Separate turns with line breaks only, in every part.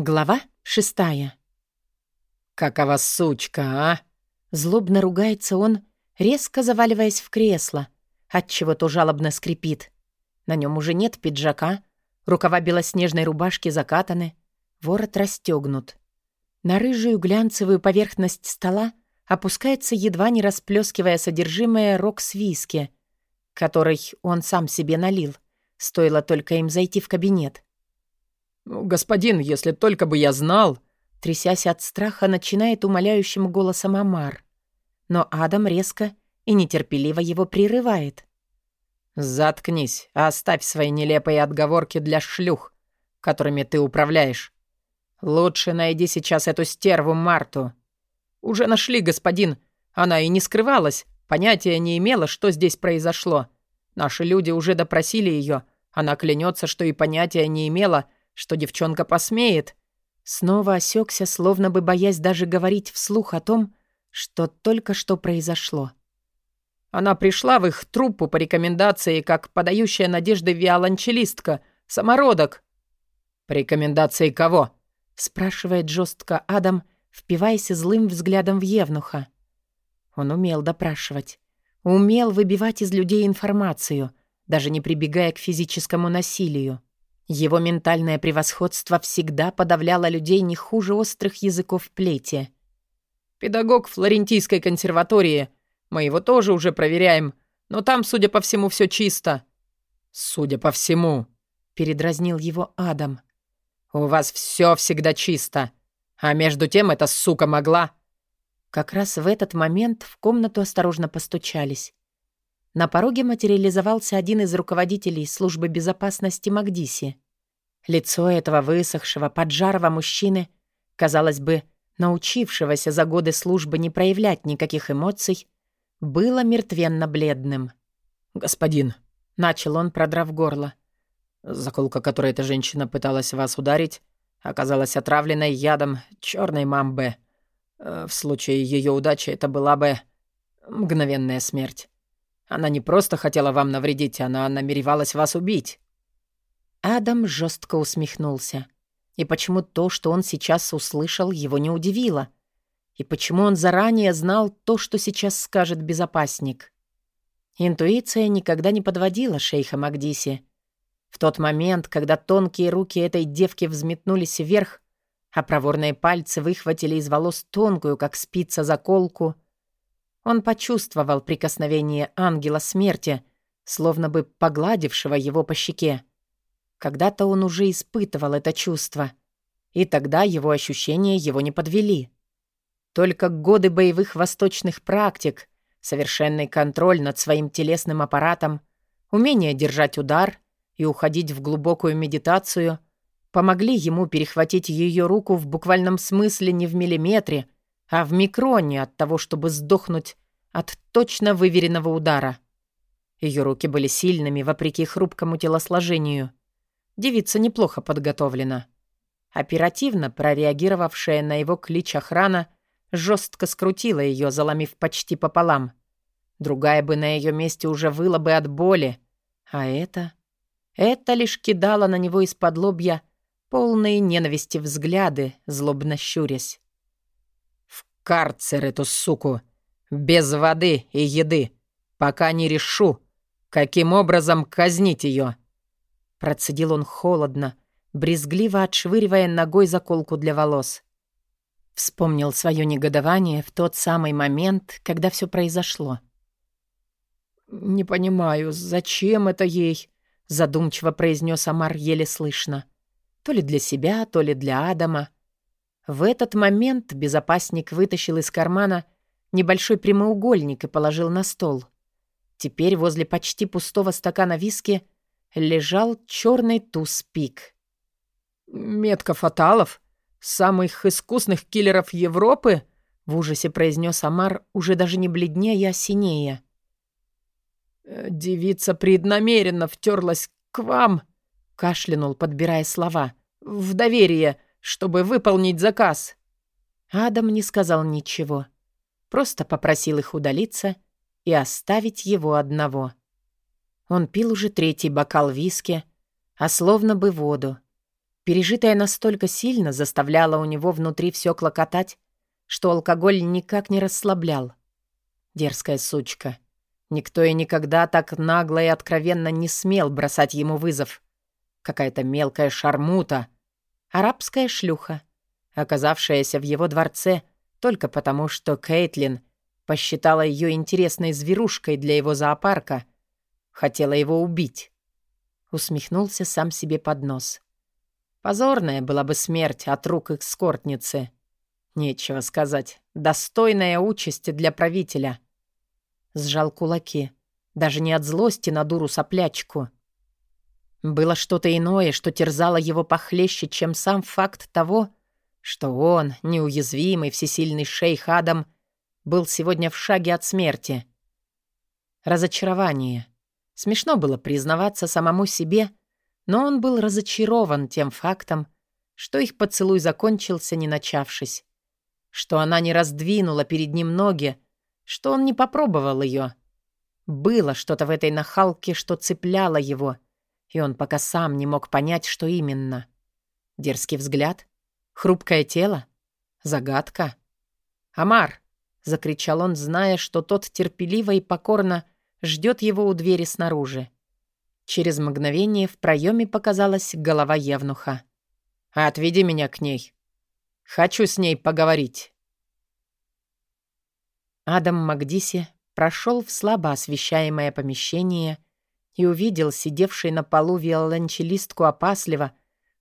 Глава шестая.
«Какова сучка, а?»
Злобно ругается он, резко заваливаясь в кресло, отчего то жалобно скрипит. На нем уже нет пиджака, рукава белоснежной рубашки закатаны, ворот расстегнут. На рыжую глянцевую поверхность стола опускается, едва не расплескивая содержимое рог с виски, который он сам себе налил. Стоило только им зайти в кабинет.
«Господин, если только бы я знал...»
Трясясь от страха, начинает умоляющим голосом Амар. Но Адам резко и нетерпеливо его прерывает.
«Заткнись, оставь свои нелепые отговорки для шлюх, которыми ты управляешь. Лучше найди сейчас эту стерву Марту». «Уже нашли, господин. Она и не скрывалась, понятия не имела, что здесь произошло. Наши люди уже допросили ее. Она клянется, что и понятия не имела, что девчонка посмеет. Снова осекся, словно бы боясь даже говорить вслух о том, что только что произошло. Она пришла в их труппу по рекомендации, как подающая надежды виолончелистка, самородок. «По рекомендации кого?» — спрашивает жестко Адам, впиваясь злым взглядом в Евнуха. Он умел допрашивать. Умел выбивать из людей информацию, даже не прибегая к физическому насилию. Его ментальное превосходство всегда подавляло людей не хуже острых языков плети. «Педагог Флорентийской консерватории. Мы его тоже уже проверяем, но там, судя по всему, все чисто». «Судя по всему», — передразнил его Адам. «У вас все всегда чисто. А между тем эта сука могла...» Как раз в этот момент в комнату осторожно постучались. На пороге материализовался один из руководителей службы безопасности Магдиси. Лицо этого высохшего, поджарого мужчины, казалось бы, научившегося за годы службы не проявлять никаких эмоций, было мертвенно-бледным. «Господин», — начал он, продрав горло, «заколка, которой эта женщина пыталась вас ударить, оказалась отравленной ядом черной мамбы. Э, в случае ее удачи это была бы мгновенная смерть. Она не просто хотела вам навредить, она намеревалась вас убить». Адам жестко усмехнулся. И почему то, что он сейчас услышал, его не удивило? И почему он заранее знал то, что сейчас скажет безопасник? Интуиция никогда не подводила шейха Магдиси. В тот момент, когда тонкие руки этой девки взметнулись вверх, а проворные пальцы выхватили из волос тонкую, как спица, заколку — он почувствовал прикосновение ангела смерти, словно бы погладившего его по щеке. Когда-то он уже испытывал это чувство, и тогда его ощущения его не подвели. Только годы боевых восточных практик, совершенный контроль над своим телесным аппаратом, умение держать удар и уходить в глубокую медитацию помогли ему перехватить ее руку в буквальном смысле не в миллиметре, а в микроне от того, чтобы сдохнуть от точно выверенного удара. Ее руки были сильными, вопреки хрупкому телосложению. Девица неплохо подготовлена. Оперативно прореагировавшая на его клич охрана жестко скрутила ее, заломив почти пополам. Другая бы на ее месте уже выла бы от боли. А это... Это лишь кидало на него из-под лобья полные ненависти взгляды, злобно щурясь карцер эту суку. Без воды и еды. Пока не решу, каким образом казнить ее. Процедил он холодно, брезгливо отшвыривая ногой заколку для волос. Вспомнил свое негодование в тот самый момент, когда все произошло. «Не понимаю, зачем это ей?» — задумчиво произнес Амар еле слышно. То ли для себя, то ли для Адама. В этот момент безопасник вытащил из кармана небольшой прямоугольник и положил на стол. Теперь возле почти пустого стакана виски лежал черный туз-пик. «Метка фаталов? Самых искусных киллеров Европы?» — в ужасе произнес Амар, уже даже не бледнее, а синее. «Э, «Девица преднамеренно втерлась к вам», — кашлянул, подбирая слова. «В доверие чтобы выполнить заказ». Адам не сказал ничего. Просто попросил их удалиться и оставить его одного. Он пил уже третий бокал виски, а словно бы воду.
Пережитое настолько сильно заставляло у него внутри все клокотать, что алкоголь никак не расслаблял. Дерзкая сучка. Никто и никогда так нагло и откровенно не смел бросать ему вызов. Какая-то мелкая шармута. Арабская шлюха, оказавшаяся в его дворце только потому, что Кейтлин посчитала ее интересной зверушкой для его зоопарка, хотела его убить. Усмехнулся сам себе под нос. Позорная была бы смерть от рук экскортницы. Нечего сказать. Достойная участь для правителя. Сжал кулаки. Даже не от злости на дуру-соплячку. Было что-то иное, что терзало его похлеще, чем сам факт того, что он, неуязвимый, всесильный шейх Адам, был сегодня в шаге от смерти. Разочарование. Смешно было признаваться самому себе, но он был разочарован тем фактом, что их поцелуй закончился, не начавшись что она не раздвинула перед ним ноги, что он не попробовал ее. Было что-то в этой нахалке, что цепляло его, и он пока сам не мог понять, что именно. Дерзкий взгляд? Хрупкое тело? Загадка? «Амар!» — закричал он, зная, что тот терпеливо и покорно ждет его у двери снаружи. Через мгновение в проеме показалась голова Евнуха. «Отведи меня к ней», Хочу с ней поговорить». Адам Макдиси прошел в слабо освещаемое помещение и увидел сидевший на полу виолончелистку опасливо,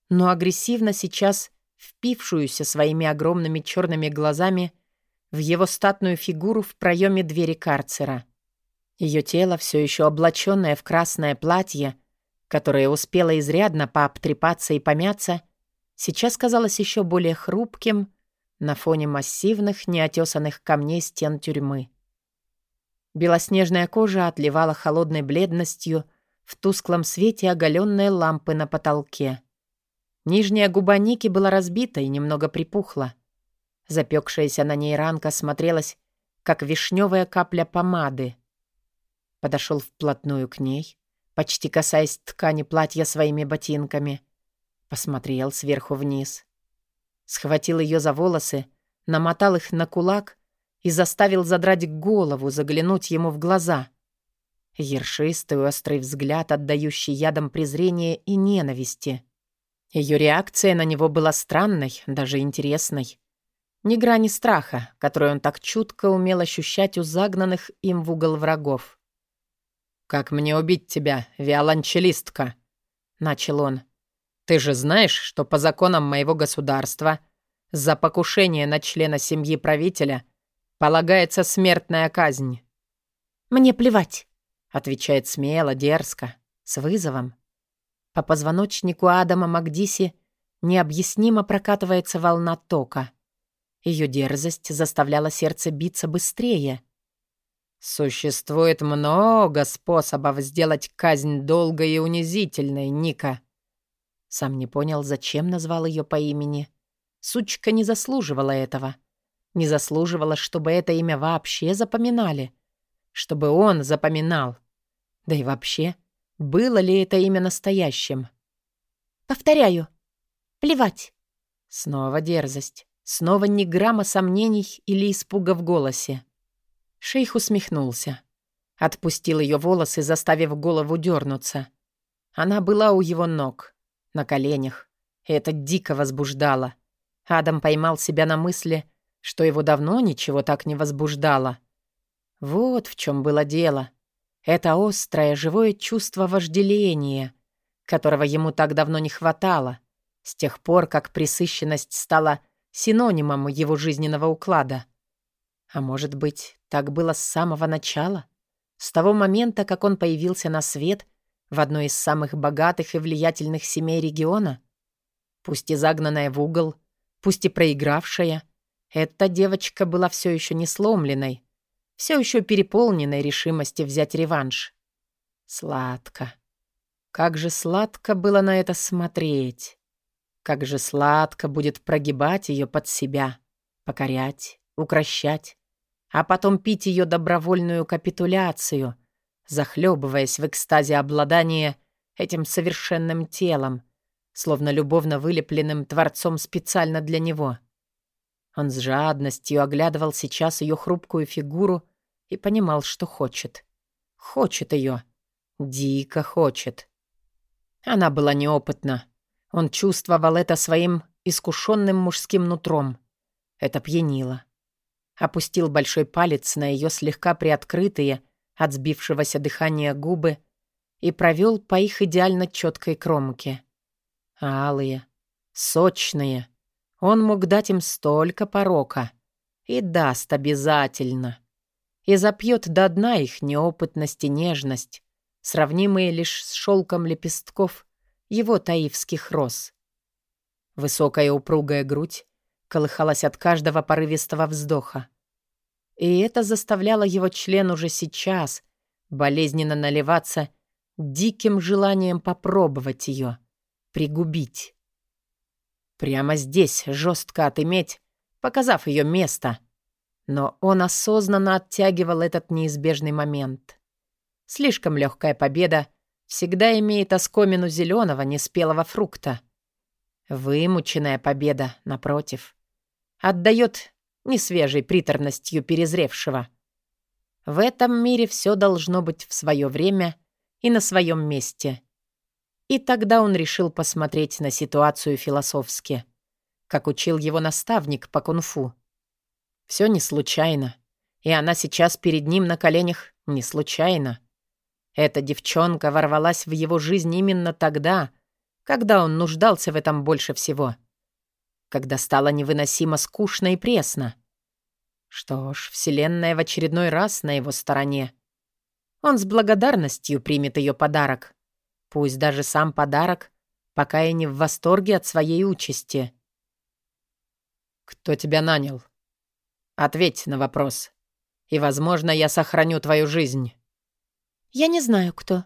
но агрессивно сейчас впившуюся своими огромными черными глазами в его статную фигуру в проеме двери карцера. Ее тело, все еще облаченное в красное платье, которое успело изрядно пообтрепаться и помяться, сейчас казалось еще более хрупким на фоне массивных, неотесанных камней стен тюрьмы. Белоснежная кожа отливала холодной бледностью в тусклом свете оголенной лампы на потолке. Нижняя губа Ники была разбита и немного припухла. Запекшаяся на ней ранка смотрелась, как вишневая капля помады. Подошел вплотную к ней, почти касаясь ткани платья своими ботинками — Посмотрел сверху вниз. Схватил ее за волосы, намотал их на кулак и заставил задрать голову, заглянуть ему в глаза. Ершистый острый взгляд, отдающий ядом презрения и ненависти. Ее реакция на него была странной, даже интересной. Ни грани страха, который он так чутко умел ощущать у загнанных им в угол врагов. «Как мне убить тебя, виолончелистка?» — начал он. Ты же знаешь, что по законам моего государства за покушение на члена семьи правителя полагается смертная казнь». «Мне плевать», — отвечает смело, дерзко, с вызовом. По позвоночнику Адама Макдиси необъяснимо прокатывается волна тока. Ее дерзость заставляла сердце биться быстрее.
«Существует много способов сделать казнь долгой и унизительной, Ника»,
сам не понял, зачем назвал ее по имени. Сучка не заслуживала этого. Не заслуживала, чтобы это имя вообще запоминали. Чтобы он запоминал. Да и вообще, было ли это имя настоящим? «Повторяю. Плевать». Снова дерзость. Снова ни грамма сомнений или испуга в голосе. Шейх усмехнулся. Отпустил ее волосы, заставив голову дернуться. Она была у его ног на коленях. это дико возбуждало. Адам поймал себя на мысли, что его давно ничего так не возбуждало. Вот в чем было дело. Это острое, живое чувство вожделения, которого ему так давно не хватало, с тех пор, как присыщенность стала синонимом его жизненного уклада. А может быть, так было с самого начала? С того момента, как он появился на свет — в одной из самых богатых и влиятельных семей региона? Пусть и загнанная в угол, пусть и проигравшая, эта девочка была все еще не сломленной, все еще переполненной решимости взять реванш. Сладко. Как же сладко было на это смотреть. Как же сладко будет прогибать ее под себя, покорять, укращать, а потом пить ее добровольную капитуляцию — захлебываясь в экстазе обладания этим совершенным телом, словно любовно вылепленным творцом специально для него. Он с жадностью оглядывал сейчас ее хрупкую фигуру и понимал, что хочет. Хочет ее. Дико хочет. Она была неопытна. Он чувствовал это своим искушенным мужским нутром. Это пьянило. Опустил большой палец на ее слегка приоткрытые, от сбившегося дыхания губы, и провел по их идеально четкой кромке. Алые, сочные. Он мог дать им столько порока. И даст обязательно. И запьет до дна их неопытность и нежность, сравнимые лишь с шелком лепестков его таивских роз. Высокая упругая грудь колыхалась от каждого порывистого вздоха. И это заставляло его член уже сейчас болезненно наливаться диким желанием попробовать ее, пригубить. Прямо здесь жестко отыметь, показав ее место. Но он осознанно оттягивал этот неизбежный момент. Слишком легкая победа всегда имеет оскомину зеленого неспелого фрукта. Вымученная победа, напротив, отдает несвежей приторностью перезревшего. В этом мире все должно быть в свое время и на своем месте. И тогда он решил посмотреть на ситуацию философски, как учил его наставник по кунг-фу. Все не случайно, и она сейчас перед ним на коленях не случайно. Эта девчонка ворвалась в его жизнь именно тогда, когда он нуждался в этом больше всего. Когда стало невыносимо скучно и пресно. Что ж, Вселенная в очередной раз на его стороне. Он с благодарностью примет ее подарок. Пусть даже сам подарок пока и не в восторге от своей участи. «Кто тебя нанял?» «Ответь на вопрос. И, возможно, я сохраню твою жизнь».
«Я не знаю, кто.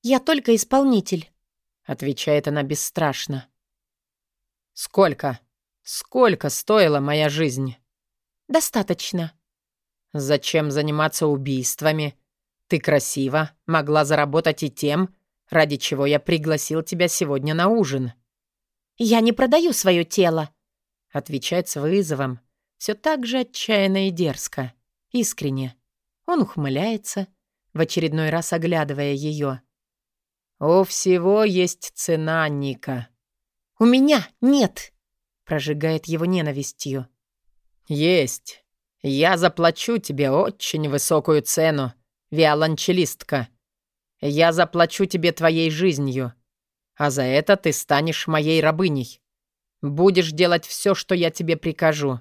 Я только исполнитель», —
отвечает она бесстрашно. «Сколько? Сколько стоила моя жизнь?»
«Достаточно».
«Зачем заниматься убийствами? Ты красива, могла заработать и тем, ради чего я пригласил тебя сегодня на ужин».
«Я не продаю свое тело», —
отвечает с вызовом, все так же отчаянно и дерзко, искренне. Он ухмыляется, — в очередной раз оглядывая ее. «У всего есть цена, Ника».
«У меня нет!»
— прожигает его ненавистью. «Есть. Я заплачу тебе очень высокую цену, виолончелистка. Я заплачу тебе твоей жизнью, а за это ты станешь моей рабыней. Будешь делать все, что я тебе прикажу».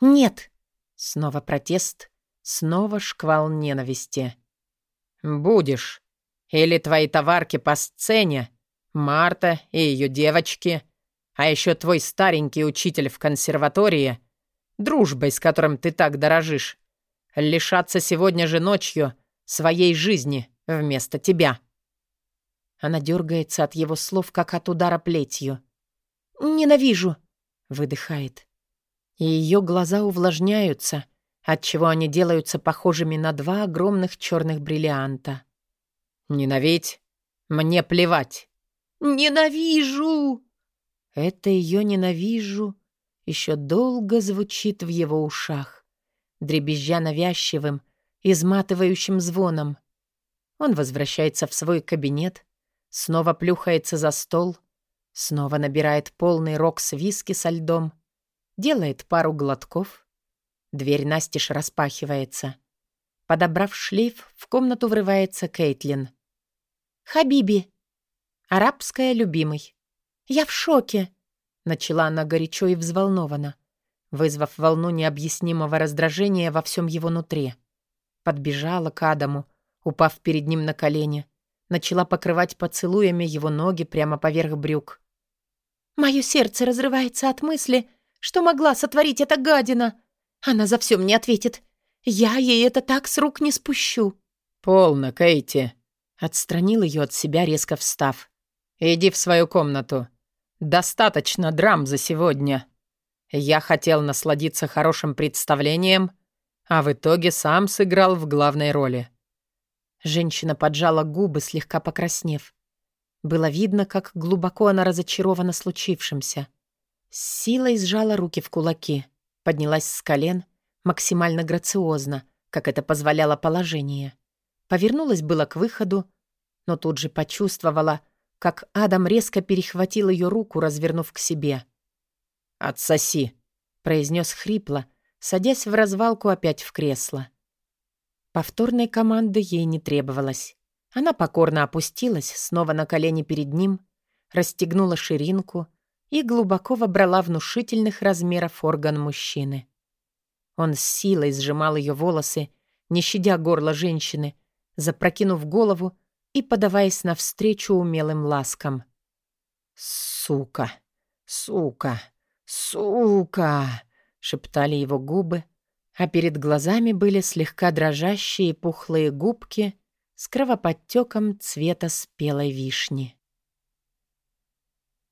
«Нет!»
Снова протест, снова шквал ненависти. «Будешь. Или твои товарки по сцене, Марта и ее девочки, а еще твой старенький учитель в консерватории, дружбой, с которым ты так дорожишь, лишаться сегодня же ночью своей жизни вместо тебя». Она дергается от его слов, как от удара плетью.
«Ненавижу!»
— выдыхает. И ее глаза увлажняются, отчего они делаются похожими на два огромных черных бриллианта. «Ненавидь? Мне плевать!»
«Ненавижу!»
Это ее «ненавижу» еще долго звучит в его ушах, дребезжа навязчивым, изматывающим звоном. Он возвращается в свой кабинет, снова плюхается за стол, снова набирает полный рог с виски со льдом, делает пару глотков Дверь настежь распахивается. Подобрав шлейф, в комнату врывается Кейтлин.
«Хабиби!»
«Арабская любимый».
«Я в шоке!»
Начала она горячо и взволнованно, вызвав волну необъяснимого раздражения во всем его нутре. Подбежала к Адаму, упав перед ним на колени, начала покрывать поцелуями его ноги прямо поверх брюк.
«Мое сердце разрывается от мысли, что могла сотворить эта гадина!» Она за все мне ответит. Я ей это так с рук не спущу».
«Полно, Кейти», — отстранил ее от себя, резко встав. «Иди в свою комнату. Достаточно драм за сегодня. Я хотел насладиться хорошим представлением, а в итоге сам сыграл в главной роли». Женщина поджала губы, слегка покраснев. Было видно, как глубоко она разочарована случившимся. С силой сжала руки в кулаки, поднялась с колен, максимально грациозно, как это позволяло положение. Повернулась было к выходу, но тут же почувствовала, как Адам резко перехватил ее руку, развернув к себе.
«Отсоси», — произнес хрипло, садясь в развалку опять в кресло.
Повторной команды ей не требовалось. Она покорно опустилась снова на колени перед ним, расстегнула ширинку и глубоко вобрала внушительных размеров орган мужчины. Он с силой сжимал ее волосы, не щадя горло женщины, запрокинув голову и подаваясь навстречу умелым ласкам.
«Сука! Сука! Сука!» — шептали его губы, а перед глазами были слегка дрожащие пухлые губки с кровоподтеком цвета спелой вишни.